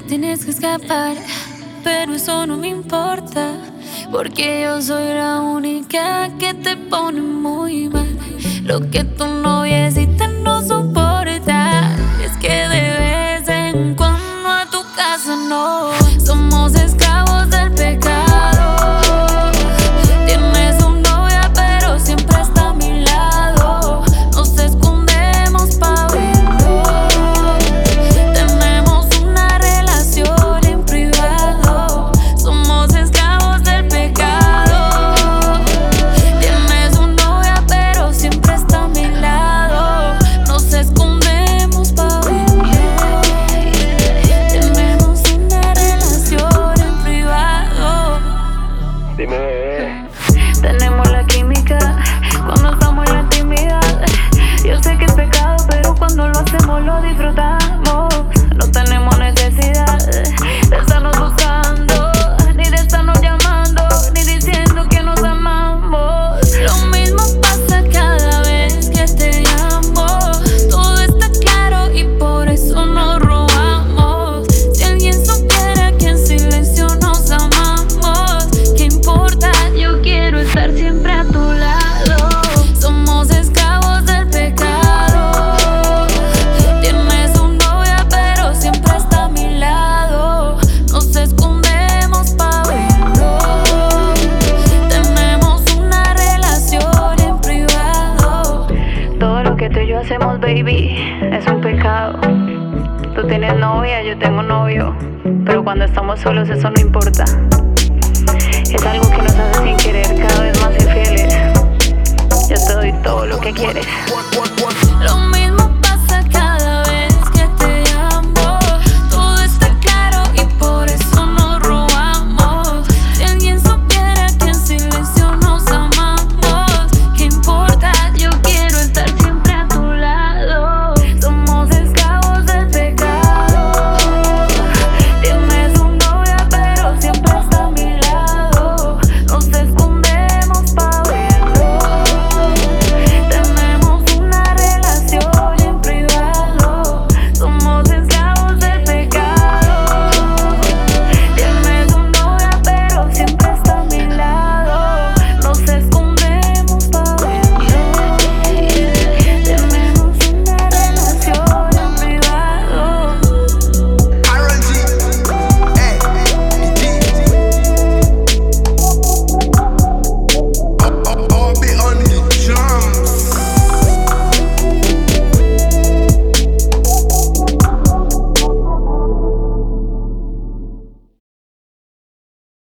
tienes que escapar, pero eso no me importa. Porque yo soy la única que te pone muy mal. Lo que tu noviecita no soporta es que de vez en cuando a tu casa no disfrutamos. No tenemos necesidad de estarnos buscando, ni de estarnos llamando, ni diciendo que nos amamos. Lo mismo pasa cada vez que te llamo. Todo está claro y por eso nos robamos. Si alguien supiera que en silencio nos amamos, ¿qué importa? Yo quiero estar siempre a tu lado. Que tú y yo hacemos, baby, es un pecado. Tú tienes novia, yo tengo novio, pero cuando estamos solos eso no importa. Es algo que nos hace sin querer cada vez más infieles. Yo te doy todo lo que quieres.